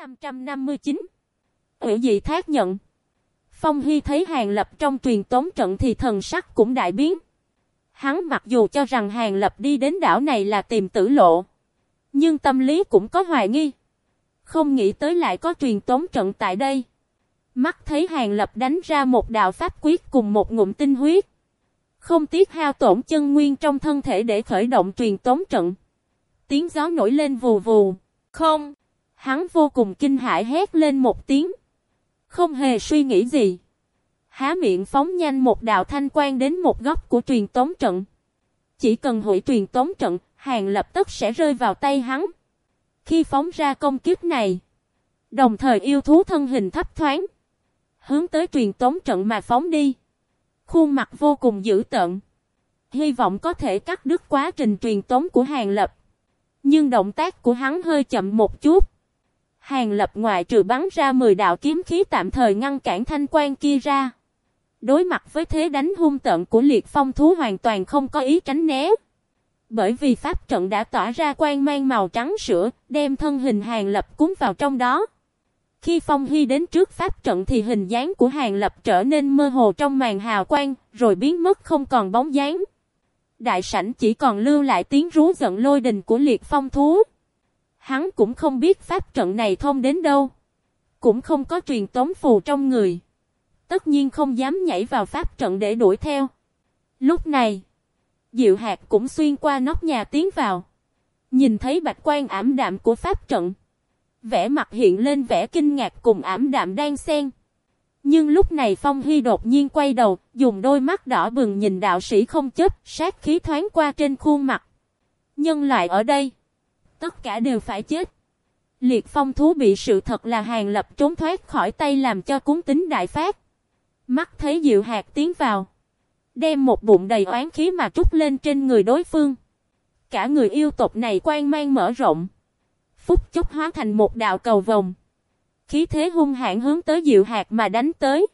559 Ủy dị thác nhận Phong Hy thấy Hàng Lập trong truyền tống trận thì thần sắc cũng đại biến. Hắn mặc dù cho rằng Hàng Lập đi đến đảo này là tìm tử lộ. Nhưng tâm lý cũng có hoài nghi. Không nghĩ tới lại có truyền tống trận tại đây. Mắt thấy Hàng Lập đánh ra một đạo pháp quyết cùng một ngụm tinh huyết. Không tiếc hao tổn chân nguyên trong thân thể để khởi động truyền tống trận. Tiếng gió nổi lên vù vù. Không. Hắn vô cùng kinh hãi hét lên một tiếng. Không hề suy nghĩ gì. Há miệng phóng nhanh một đạo thanh quan đến một góc của truyền tống trận. Chỉ cần hủy truyền tống trận, hàng lập tức sẽ rơi vào tay hắn. Khi phóng ra công kiếp này, đồng thời yêu thú thân hình thấp thoáng, hướng tới truyền tống trận mà phóng đi. Khuôn mặt vô cùng dữ tợn. Hy vọng có thể cắt đứt quá trình truyền tống của hàng lập. Nhưng động tác của hắn hơi chậm một chút. Hàng lập ngoại trừ bắn ra 10 đạo kiếm khí tạm thời ngăn cản thanh quan kia ra. Đối mặt với thế đánh hung tận của liệt phong thú hoàn toàn không có ý tránh né. Bởi vì pháp trận đã tỏa ra quang mang màu trắng sữa, đem thân hình hàng lập cuốn vào trong đó. Khi Phong Hy đến trước pháp trận thì hình dáng của hàng lập trở nên mơ hồ trong màn hào quang, rồi biến mất không còn bóng dáng. Đại sảnh chỉ còn lưu lại tiếng rú giận lôi đình của liệt phong thú. Hắn cũng không biết pháp trận này thông đến đâu. Cũng không có truyền tống phù trong người. Tất nhiên không dám nhảy vào pháp trận để đuổi theo. Lúc này, Diệu hạt cũng xuyên qua nóc nhà tiến vào. Nhìn thấy bạch quan ảm đạm của pháp trận. Vẻ mặt hiện lên vẻ kinh ngạc cùng ảm đạm đang xen. Nhưng lúc này Phong Hy đột nhiên quay đầu, dùng đôi mắt đỏ bừng nhìn đạo sĩ không chết, sát khí thoáng qua trên khuôn mặt. Nhân loại ở đây, tất cả đều phải chết. Liệt phong thú bị sự thật là hàng lập trốn thoát khỏi tay làm cho cuốn tính đại phát. Mắt thấy diệu hạt tiến vào. Đem một bụng đầy oán khí mà trút lên trên người đối phương. Cả người yêu tộc này quan mang mở rộng. Phúc chốc hóa thành một đạo cầu vòng. Khí thế hung hãn hướng tới Diệu Hạt mà đánh tới.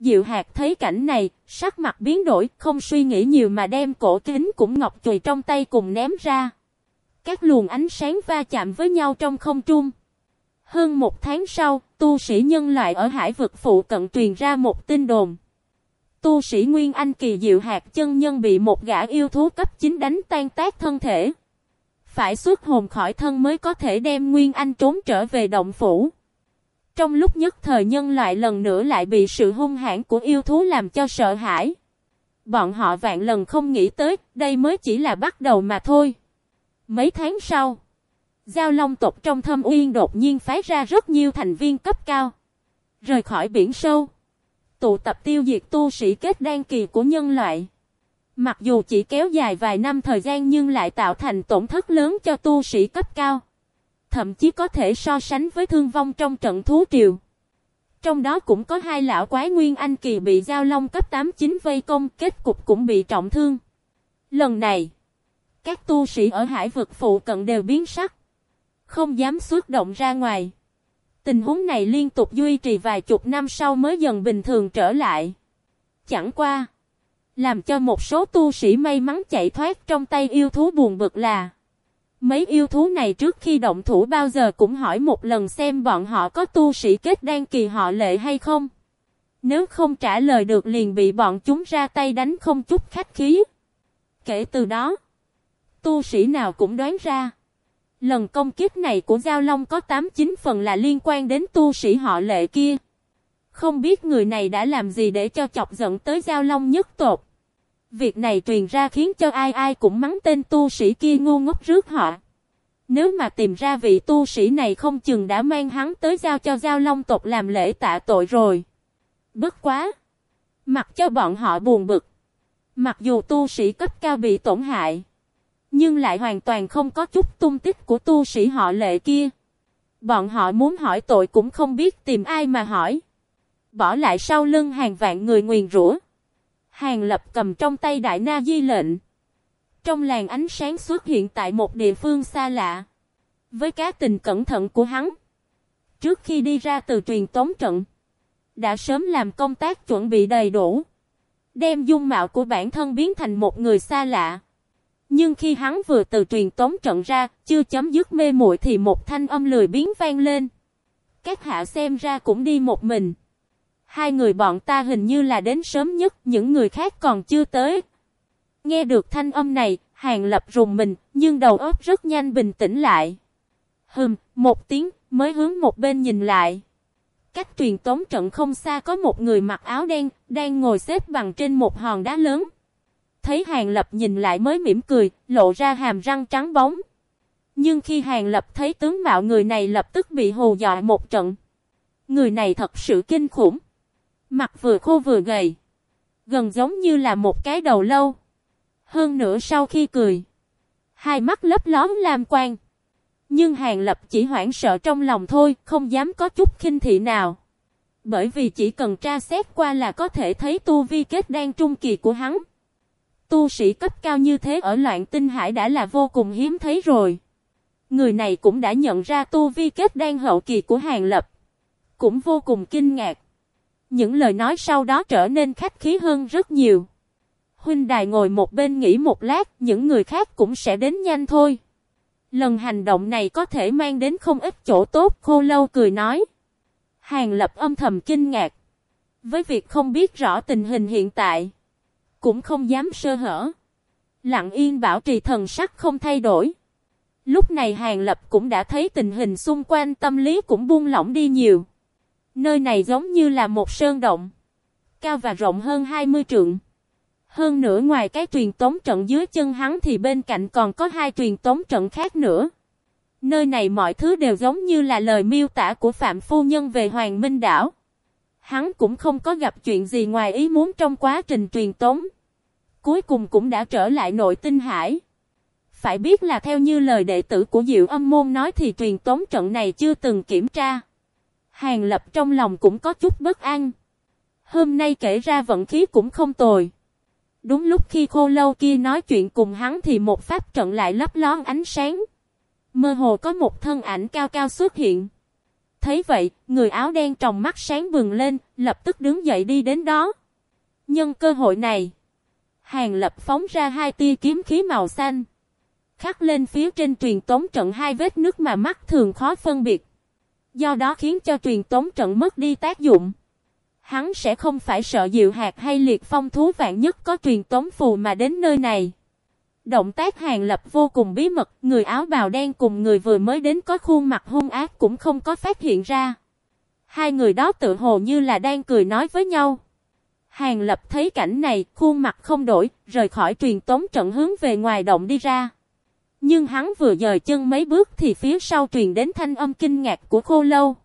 Diệu Hạt thấy cảnh này, sắc mặt biến đổi, không suy nghĩ nhiều mà đem cổ kính cũng ngọc chùy trong tay cùng ném ra. Các luồng ánh sáng va chạm với nhau trong không trung. Hơn một tháng sau, tu sĩ nhân loại ở hải vực phụ cận truyền ra một tin đồn. Tu sĩ Nguyên Anh kỳ diệu hạt chân nhân bị một gã yêu thú cấp 9 đánh tan tác thân thể. Phải xuất hồn khỏi thân mới có thể đem Nguyên Anh trốn trở về động phủ. Trong lúc nhất thời nhân loại lần nữa lại bị sự hung hãn của yêu thú làm cho sợ hãi. Bọn họ vạn lần không nghĩ tới, đây mới chỉ là bắt đầu mà thôi. Mấy tháng sau, Giao Long tộc trong thâm uyên đột nhiên phái ra rất nhiều thành viên cấp cao. Rời khỏi biển sâu. Tụ tập tiêu diệt tu sĩ kết đan kỳ của nhân loại. Mặc dù chỉ kéo dài vài năm thời gian nhưng lại tạo thành tổn thất lớn cho tu sĩ cấp cao. Thậm chí có thể so sánh với thương vong trong trận thú triều. Trong đó cũng có hai lão quái nguyên anh kỳ bị giao long cấp 8-9 vây công kết cục cũng bị trọng thương. Lần này, các tu sĩ ở hải vực phụ cận đều biến sắc. Không dám xuất động ra ngoài. Tình huống này liên tục duy trì vài chục năm sau mới dần bình thường trở lại. Chẳng qua. Làm cho một số tu sĩ may mắn chạy thoát trong tay yêu thú buồn bực là. Mấy yêu thú này trước khi động thủ bao giờ cũng hỏi một lần xem bọn họ có tu sĩ kết đan kỳ họ lệ hay không. Nếu không trả lời được liền bị bọn chúng ra tay đánh không chút khách khí. Kể từ đó, tu sĩ nào cũng đoán ra. Lần công kiếp này của Giao Long có 8-9 phần là liên quan đến tu sĩ họ lệ kia. Không biết người này đã làm gì để cho chọc giận tới Giao Long nhất tột. Việc này truyền ra khiến cho ai ai cũng mắng tên tu sĩ kia ngu ngốc rước họ. Nếu mà tìm ra vị tu sĩ này không chừng đã mang hắn tới giao cho Giao Long tộc làm lễ tạ tội rồi. Bất quá. Mặc cho bọn họ buồn bực. Mặc dù tu sĩ cấp cao bị tổn hại. Nhưng lại hoàn toàn không có chút tung tích của tu sĩ họ lệ kia. Bọn họ muốn hỏi tội cũng không biết tìm ai mà hỏi. Bỏ lại sau lưng hàng vạn người nguyền rủa. Hàng lập cầm trong tay đại na di lệnh. Trong làng ánh sáng xuất hiện tại một địa phương xa lạ. Với cá tình cẩn thận của hắn. Trước khi đi ra từ truyền tống trận. Đã sớm làm công tác chuẩn bị đầy đủ. Đem dung mạo của bản thân biến thành một người xa lạ. Nhưng khi hắn vừa từ truyền tống trận ra, chưa chấm dứt mê muội thì một thanh âm lười biến vang lên. Các hạ xem ra cũng đi một mình. Hai người bọn ta hình như là đến sớm nhất, những người khác còn chưa tới. Nghe được thanh âm này, Hàng Lập rùng mình, nhưng đầu óc rất nhanh bình tĩnh lại. Hừm, một tiếng, mới hướng một bên nhìn lại. Cách truyền tống trận không xa có một người mặc áo đen, đang ngồi xếp bằng trên một hòn đá lớn. Thấy Hàng Lập nhìn lại mới mỉm cười, lộ ra hàm răng trắng bóng. Nhưng khi Hàng Lập thấy tướng mạo người này lập tức bị hù dọa một trận. Người này thật sự kinh khủng. Mặt vừa khô vừa gầy. Gần giống như là một cái đầu lâu. Hơn nữa sau khi cười. Hai mắt lấp lóm lam quang. Nhưng Hàng Lập chỉ hoảng sợ trong lòng thôi, không dám có chút khinh thị nào. Bởi vì chỉ cần tra xét qua là có thể thấy tu vi kết đan trung kỳ của hắn. Tu sĩ cấp cao như thế ở loạn tinh hải đã là vô cùng hiếm thấy rồi. Người này cũng đã nhận ra tu vi kết đan hậu kỳ của Hàng Lập. Cũng vô cùng kinh ngạc. Những lời nói sau đó trở nên khách khí hơn rất nhiều. Huynh đài ngồi một bên nghỉ một lát, những người khác cũng sẽ đến nhanh thôi. Lần hành động này có thể mang đến không ít chỗ tốt, khô lâu cười nói. Hàng lập âm thầm kinh ngạc. Với việc không biết rõ tình hình hiện tại, cũng không dám sơ hở. Lặng yên bảo trì thần sắc không thay đổi. Lúc này Hàng Lập cũng đã thấy tình hình xung quanh tâm lý cũng buông lỏng đi nhiều. Nơi này giống như là một sơn động. Cao và rộng hơn 20 trượng. Hơn nữa ngoài cái truyền tống trận dưới chân hắn thì bên cạnh còn có hai truyền tống trận khác nữa. Nơi này mọi thứ đều giống như là lời miêu tả của Phạm Phu Nhân về Hoàng Minh Đảo. Hắn cũng không có gặp chuyện gì ngoài ý muốn trong quá trình truyền tống. Cuối cùng cũng đã trở lại nội tinh hải. Phải biết là theo như lời đệ tử của Diệu Âm Môn nói thì truyền tống trận này chưa từng kiểm tra. Hàng Lập trong lòng cũng có chút bất an. Hôm nay kể ra vận khí cũng không tồi. Đúng lúc khi khô lâu kia nói chuyện cùng hắn thì một pháp trận lại lấp lón ánh sáng. Mơ hồ có một thân ảnh cao cao xuất hiện. Thấy vậy, người áo đen trong mắt sáng bừng lên, lập tức đứng dậy đi đến đó. Nhân cơ hội này, hàng lập phóng ra hai tia kiếm khí màu xanh. Khắc lên phía trên truyền tống trận hai vết nước mà mắt thường khó phân biệt. Do đó khiến cho truyền tống trận mất đi tác dụng. Hắn sẽ không phải sợ diệu hạt hay liệt phong thú vạn nhất có truyền tống phù mà đến nơi này. Động tác hàng lập vô cùng bí mật, người áo bào đen cùng người vừa mới đến có khuôn mặt hung ác cũng không có phát hiện ra. Hai người đó tự hồ như là đang cười nói với nhau. Hàng lập thấy cảnh này, khuôn mặt không đổi, rời khỏi truyền tống trận hướng về ngoài động đi ra. Nhưng hắn vừa dời chân mấy bước thì phía sau truyền đến thanh âm kinh ngạc của khô lâu.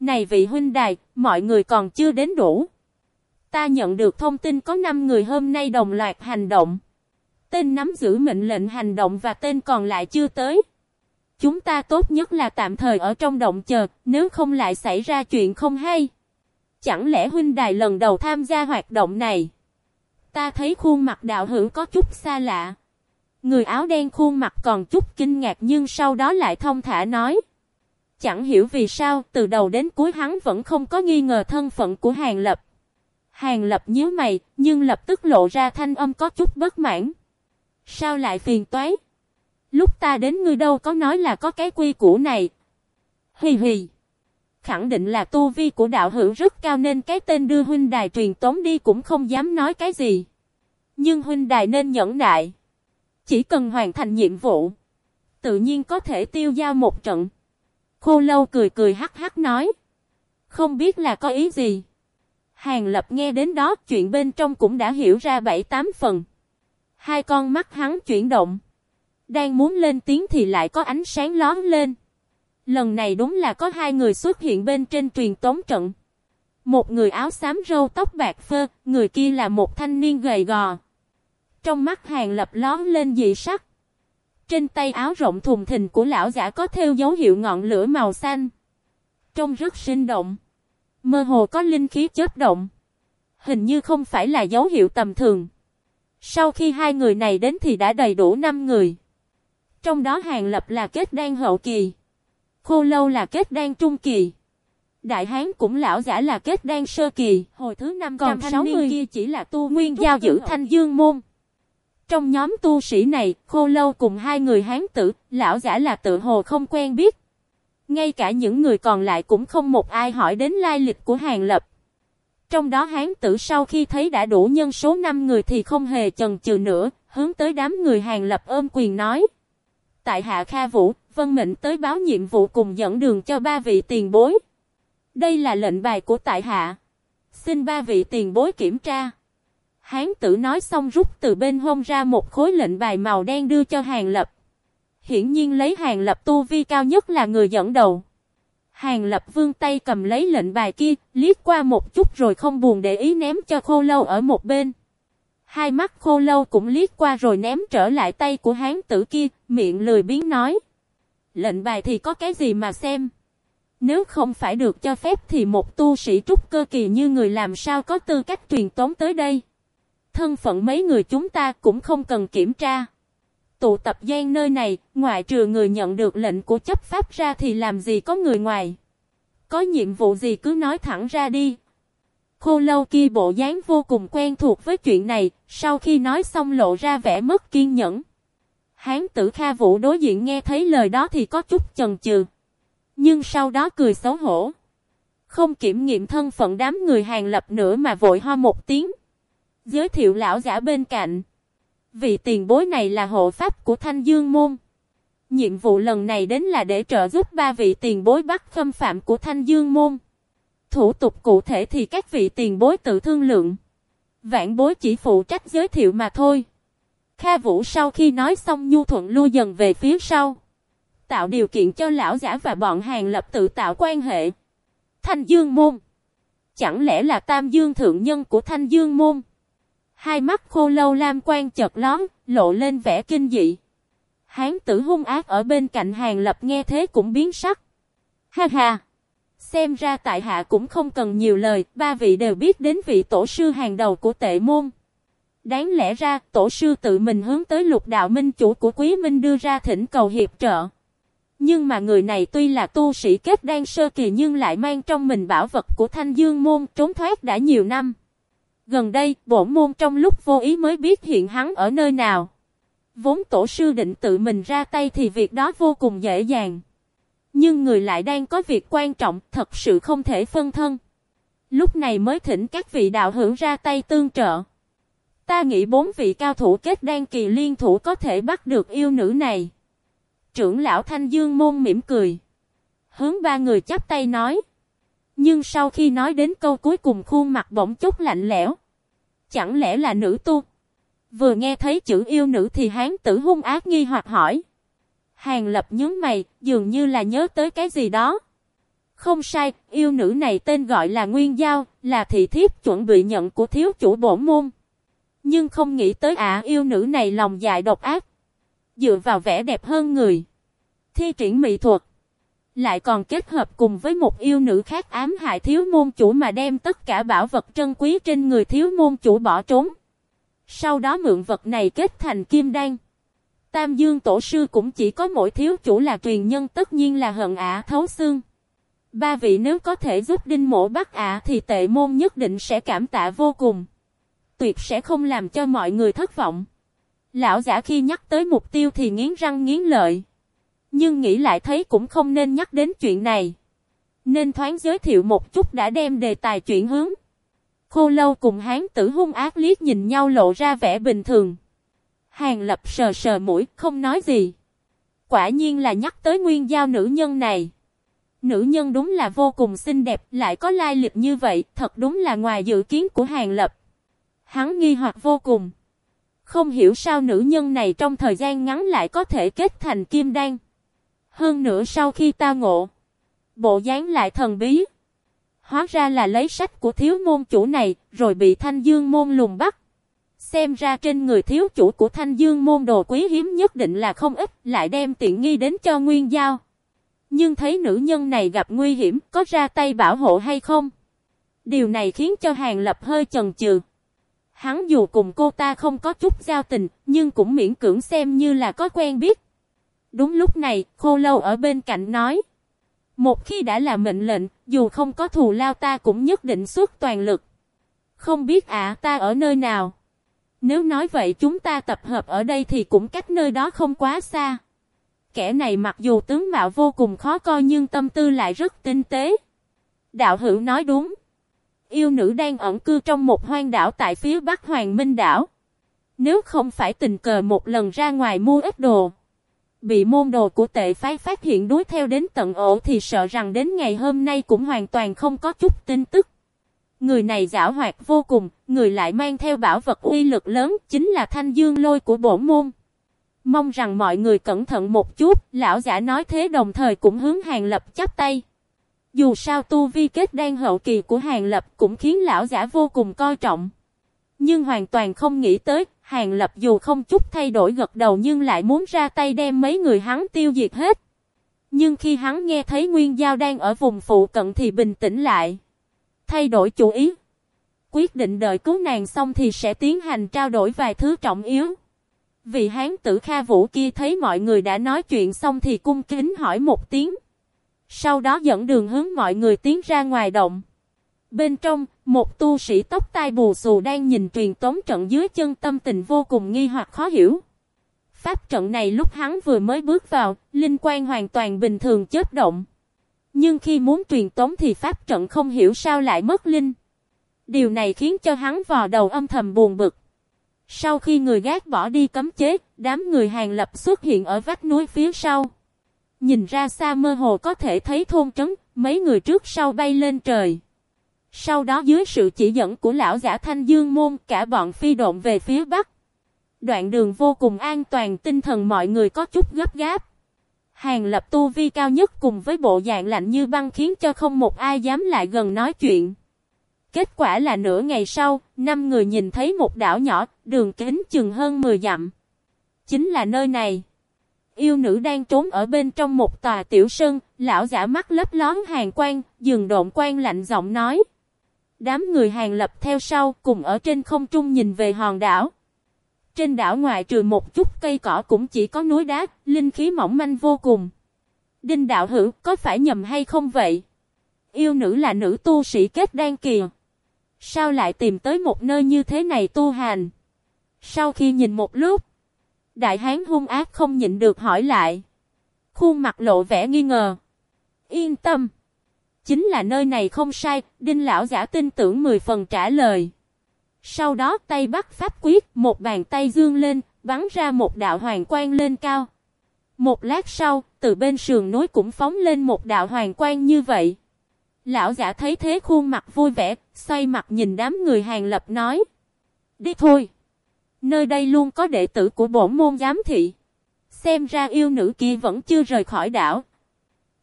Này vị huynh đài, mọi người còn chưa đến đủ. Ta nhận được thông tin có 5 người hôm nay đồng loạt hành động. Tên nắm giữ mệnh lệnh hành động và tên còn lại chưa tới. Chúng ta tốt nhất là tạm thời ở trong động chờ, nếu không lại xảy ra chuyện không hay. Chẳng lẽ huynh đài lần đầu tham gia hoạt động này? Ta thấy khuôn mặt đạo hữu có chút xa lạ. Người áo đen khuôn mặt còn chút kinh ngạc nhưng sau đó lại thông thả nói. Chẳng hiểu vì sao, từ đầu đến cuối hắn vẫn không có nghi ngờ thân phận của Hàng Lập. Hàng Lập nhíu mày, nhưng lập tức lộ ra thanh âm có chút bất mãn. Sao lại phiền toái? Lúc ta đến ngươi đâu có nói là có cái quy củ này. Hì hì. Khẳng định là tu vi của đạo hữu rất cao nên cái tên đưa huynh đài truyền tống đi cũng không dám nói cái gì. Nhưng huynh đài nên nhẫn nại. Chỉ cần hoàn thành nhiệm vụ. Tự nhiên có thể tiêu giao một trận. Khô lâu cười cười hắc hắc nói. Không biết là có ý gì. Hàng lập nghe đến đó, chuyện bên trong cũng đã hiểu ra bảy tám phần. Hai con mắt hắn chuyển động. Đang muốn lên tiếng thì lại có ánh sáng lón lên. Lần này đúng là có hai người xuất hiện bên trên truyền tống trận. Một người áo xám râu tóc bạc phơ, người kia là một thanh niên gầy gò. Trong mắt hàng lập lón lên dị sắc. Trên tay áo rộng thùng thình của lão giả có theo dấu hiệu ngọn lửa màu xanh. Trông rất sinh động. Mơ hồ có linh khí chớp động. Hình như không phải là dấu hiệu tầm thường. Sau khi hai người này đến thì đã đầy đủ 5 người. Trong đó hàng lập là kết đan hậu kỳ. Khô lâu là kết đan trung kỳ. Đại hán cũng lão giả là kết đan sơ kỳ. Hồi thứ năm còn thanh niên kia chỉ là tu nguyên giao giữ thanh dương môn. Trong nhóm tu sĩ này, khô lâu cùng hai người hán tử, lão giả là tự hồ không quen biết. Ngay cả những người còn lại cũng không một ai hỏi đến lai lịch của Hàng Lập. Trong đó hán tử sau khi thấy đã đủ nhân số 5 người thì không hề chần chừ nữa, hướng tới đám người Hàng Lập ôm quyền nói. Tại Hạ Kha Vũ, Vân Mệnh tới báo nhiệm vụ cùng dẫn đường cho ba vị tiền bối. Đây là lệnh bài của tại Hạ. Xin ba vị tiền bối kiểm tra. Hán tử nói xong rút từ bên hông ra một khối lệnh bài màu đen đưa cho Hàng Lập. Hiển nhiên lấy Hàng Lập tu vi cao nhất là người dẫn đầu. Hàng Lập vương tay cầm lấy lệnh bài kia, liếc qua một chút rồi không buồn để ý ném cho khô lâu ở một bên. Hai mắt khô lâu cũng liếc qua rồi ném trở lại tay của hán tử kia, miệng lười biến nói. Lệnh bài thì có cái gì mà xem. Nếu không phải được cho phép thì một tu sĩ trúc cơ kỳ như người làm sao có tư cách truyền tống tới đây. Thân phận mấy người chúng ta cũng không cần kiểm tra. Tụ tập gian nơi này, ngoại trừ người nhận được lệnh của chấp pháp ra thì làm gì có người ngoài. Có nhiệm vụ gì cứ nói thẳng ra đi. Khô lâu kia bộ dáng vô cùng quen thuộc với chuyện này, sau khi nói xong lộ ra vẻ mất kiên nhẫn. Hán tử Kha Vũ đối diện nghe thấy lời đó thì có chút chần chừ. Nhưng sau đó cười xấu hổ. Không kiểm nghiệm thân phận đám người hàng lập nữa mà vội ho một tiếng. Giới thiệu lão giả bên cạnh. Vị tiền bối này là hộ pháp của Thanh Dương Môn. Nhiệm vụ lần này đến là để trợ giúp ba vị tiền bối bắt khâm phạm của Thanh Dương Môn. Thủ tục cụ thể thì các vị tiền bối tự thương lượng. Vạn bối chỉ phụ trách giới thiệu mà thôi. Kha Vũ sau khi nói xong nhu thuận lui dần về phía sau. Tạo điều kiện cho lão giả và bọn hàng lập tự tạo quan hệ. Thanh Dương Môn. Chẳng lẽ là Tam Dương Thượng Nhân của Thanh Dương Môn? Hai mắt khô lâu lam quan chợt lón, lộ lên vẻ kinh dị. Hán tử hung ác ở bên cạnh hàng lập nghe thế cũng biến sắc. Ha ha! Xem ra tại hạ cũng không cần nhiều lời, ba vị đều biết đến vị tổ sư hàng đầu của tệ môn. Đáng lẽ ra, tổ sư tự mình hướng tới lục đạo minh chủ của quý minh đưa ra thỉnh cầu hiệp trợ. Nhưng mà người này tuy là tu sĩ kết đan sơ kỳ nhưng lại mang trong mình bảo vật của thanh dương môn trốn thoát đã nhiều năm. Gần đây, bổn môn trong lúc vô ý mới biết hiện hắn ở nơi nào. Vốn tổ sư định tự mình ra tay thì việc đó vô cùng dễ dàng. Nhưng người lại đang có việc quan trọng, thật sự không thể phân thân. Lúc này mới thỉnh các vị đạo hữu ra tay tương trợ. Ta nghĩ bốn vị cao thủ kết đan kỳ liên thủ có thể bắt được yêu nữ này. Trưởng lão Thanh Dương môn mỉm cười. Hướng ba người chắp tay nói. Nhưng sau khi nói đến câu cuối cùng khuôn mặt bỗng chút lạnh lẽo. Chẳng lẽ là nữ tu? Vừa nghe thấy chữ yêu nữ thì hán tử hung ác nghi hoặc hỏi. Hàng lập nhướng mày, dường như là nhớ tới cái gì đó. Không sai, yêu nữ này tên gọi là Nguyên Giao, là thị thiếp chuẩn bị nhận của thiếu chủ bổn môn. Nhưng không nghĩ tới ả yêu nữ này lòng dài độc ác. Dựa vào vẻ đẹp hơn người. Thi triển mỹ thuật. Lại còn kết hợp cùng với một yêu nữ khác ám hại thiếu môn chủ mà đem tất cả bảo vật trân quý trên người thiếu môn chủ bỏ trốn. Sau đó mượn vật này kết thành kim đan. Tam Dương Tổ Sư cũng chỉ có mỗi thiếu chủ là truyền nhân, tất nhiên là hận ả thấu xương. Ba vị nếu có thể giúp đinh mộ bắt ả thì tệ môn nhất định sẽ cảm tạ vô cùng. Tuyệt sẽ không làm cho mọi người thất vọng. Lão giả khi nhắc tới mục tiêu thì nghiến răng nghiến lợi. Nhưng nghĩ lại thấy cũng không nên nhắc đến chuyện này. Nên thoáng giới thiệu một chút đã đem đề tài chuyển hướng. Khô lâu cùng hán tử hung ác liếc nhìn nhau lộ ra vẻ bình thường. Hàng lập sờ sờ mũi, không nói gì. Quả nhiên là nhắc tới nguyên giao nữ nhân này. Nữ nhân đúng là vô cùng xinh đẹp, lại có lai lịch như vậy, thật đúng là ngoài dự kiến của hàng lập. Hắn nghi hoặc vô cùng. Không hiểu sao nữ nhân này trong thời gian ngắn lại có thể kết thành kim đan. Hơn nữa sau khi ta ngộ. Bộ dáng lại thần bí. Hóa ra là lấy sách của thiếu môn chủ này, rồi bị thanh dương môn lùng bắt. Xem ra trên người thiếu chủ của thanh dương môn đồ quý hiếm nhất định là không ít, lại đem tiện nghi đến cho nguyên giao. Nhưng thấy nữ nhân này gặp nguy hiểm, có ra tay bảo hộ hay không? Điều này khiến cho hàng lập hơi chần chừ. Hắn dù cùng cô ta không có chút giao tình, nhưng cũng miễn cưỡng xem như là có quen biết. Đúng lúc này, khô lâu ở bên cạnh nói. Một khi đã là mệnh lệnh, dù không có thù lao ta cũng nhất định xuất toàn lực. Không biết ạ ta ở nơi nào. Nếu nói vậy chúng ta tập hợp ở đây thì cũng cách nơi đó không quá xa. kẻ này mặc dù tướng mạo vô cùng khó coi nhưng tâm tư lại rất tinh tế. Đạo hữu nói đúng. Yêu nữ đang ẩn cư trong một hoang đảo tại phía bắc Hoàng Minh đảo. Nếu không phải tình cờ một lần ra ngoài mua ít đồ. Bị môn đồ của tệ phái phát hiện đuối theo đến tận ổ thì sợ rằng đến ngày hôm nay cũng hoàn toàn không có chút tin tức. Người này giả hoạt vô cùng, người lại mang theo bảo vật uy lực lớn chính là thanh dương lôi của bổ môn. Mong rằng mọi người cẩn thận một chút, lão giả nói thế đồng thời cũng hướng hàng lập chắp tay. Dù sao tu vi kết đang hậu kỳ của hàng lập cũng khiến lão giả vô cùng coi trọng. Nhưng hoàn toàn không nghĩ tới, hàng lập dù không chút thay đổi gật đầu nhưng lại muốn ra tay đem mấy người hắn tiêu diệt hết. Nhưng khi hắn nghe thấy Nguyên Giao đang ở vùng phụ cận thì bình tĩnh lại. Thay đổi chủ ý. Quyết định đợi cứu nàng xong thì sẽ tiến hành trao đổi vài thứ trọng yếu. Vị hán tử Kha Vũ kia thấy mọi người đã nói chuyện xong thì cung kính hỏi một tiếng. Sau đó dẫn đường hướng mọi người tiến ra ngoài động. Bên trong, một tu sĩ tóc tai bù xù đang nhìn truyền tống trận dưới chân tâm tình vô cùng nghi hoặc khó hiểu. Pháp trận này lúc hắn vừa mới bước vào, linh quan hoàn toàn bình thường chớp động. Nhưng khi muốn truyền tống thì pháp trận không hiểu sao lại mất linh. Điều này khiến cho hắn vò đầu âm thầm buồn bực. Sau khi người gác bỏ đi cấm chế, đám người hàng lập xuất hiện ở vách núi phía sau. Nhìn ra xa mơ hồ có thể thấy thôn trấn, mấy người trước sau bay lên trời. Sau đó dưới sự chỉ dẫn của lão giả thanh dương môn cả bọn phi độn về phía bắc. Đoạn đường vô cùng an toàn tinh thần mọi người có chút gấp gáp. Hàng lập tu vi cao nhất cùng với bộ dạng lạnh như băng khiến cho không một ai dám lại gần nói chuyện. Kết quả là nửa ngày sau, năm người nhìn thấy một đảo nhỏ, đường kính chừng hơn 10 dặm. Chính là nơi này. Yêu nữ đang trốn ở bên trong một tòa tiểu sơn, lão giả mắt lấp lón hàng quan, dừng độn quan lạnh giọng nói. Đám người hàng lập theo sau cùng ở trên không trung nhìn về hòn đảo. Trên đảo ngoài trừ một chút cây cỏ cũng chỉ có núi đá, linh khí mỏng manh vô cùng. Đinh đạo hữu có phải nhầm hay không vậy? Yêu nữ là nữ tu sĩ kết đan kìa. Sao lại tìm tới một nơi như thế này tu hành? Sau khi nhìn một lúc, đại hán hung ác không nhịn được hỏi lại. Khuôn mặt lộ vẻ nghi ngờ. Yên tâm. Chính là nơi này không sai, đinh lão giả tin tưởng 10 phần trả lời. Sau đó tay bắt pháp quyết, một bàn tay dương lên, bắn ra một đạo hoàng quang lên cao. Một lát sau, từ bên sườn núi cũng phóng lên một đạo hoàng quang như vậy. Lão giả thấy thế khuôn mặt vui vẻ, xoay mặt nhìn đám người hàng lập nói. Đi thôi. Nơi đây luôn có đệ tử của bổn môn giám thị. Xem ra yêu nữ kia vẫn chưa rời khỏi đảo.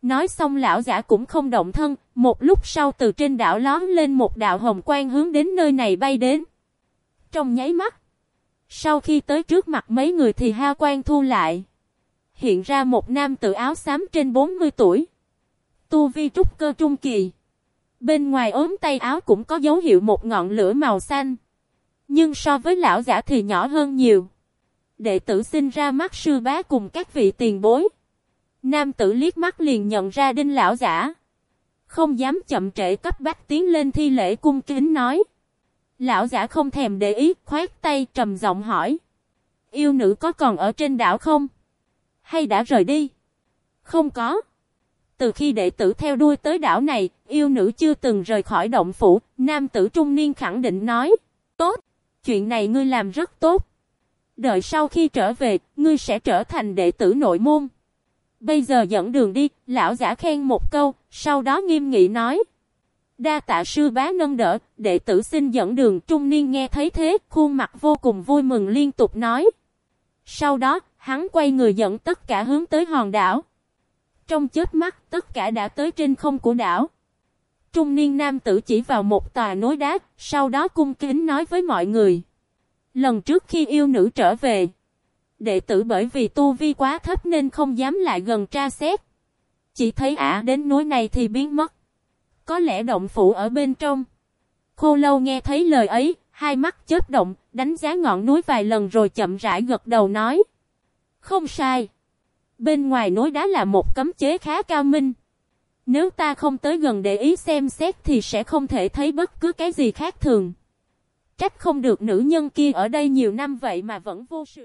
Nói xong lão giả cũng không động thân, một lúc sau từ trên đảo lón lên một đạo hồng quang hướng đến nơi này bay đến. Trong nháy mắt, sau khi tới trước mặt mấy người thì hao quang thu lại. Hiện ra một nam tự áo xám trên 40 tuổi. Tu vi trúc cơ trung kỳ. Bên ngoài ốm tay áo cũng có dấu hiệu một ngọn lửa màu xanh. Nhưng so với lão giả thì nhỏ hơn nhiều. Đệ tử sinh ra mắt sư bá cùng các vị tiền bối. Nam tử liếc mắt liền nhận ra đinh lão giả. Không dám chậm trễ cấp bách tiến lên thi lễ cung kính nói. Lão giả không thèm để ý, khoát tay trầm giọng hỏi. Yêu nữ có còn ở trên đảo không? Hay đã rời đi? Không có. Từ khi đệ tử theo đuôi tới đảo này, yêu nữ chưa từng rời khỏi động phủ, nam tử trung niên khẳng định nói. Tốt, chuyện này ngươi làm rất tốt. Đợi sau khi trở về, ngươi sẽ trở thành đệ tử nội môn. Bây giờ dẫn đường đi, lão giả khen một câu, sau đó nghiêm nghị nói. Đa tạ sư bá nâng đỡ, đệ tử xin dẫn đường trung niên nghe thấy thế, khuôn mặt vô cùng vui mừng liên tục nói. Sau đó, hắn quay người dẫn tất cả hướng tới hòn đảo. Trong chết mắt, tất cả đã tới trên không của đảo. Trung niên nam tử chỉ vào một tòa núi đá, sau đó cung kính nói với mọi người. Lần trước khi yêu nữ trở về, đệ tử bởi vì tu vi quá thấp nên không dám lại gần tra xét. Chỉ thấy ả đến núi này thì biến mất. Có lẽ động phủ ở bên trong. Khô lâu nghe thấy lời ấy, hai mắt chớp động, đánh giá ngọn núi vài lần rồi chậm rãi gật đầu nói. Không sai. Bên ngoài núi đá là một cấm chế khá cao minh. Nếu ta không tới gần để ý xem xét thì sẽ không thể thấy bất cứ cái gì khác thường. Trách không được nữ nhân kia ở đây nhiều năm vậy mà vẫn vô sự.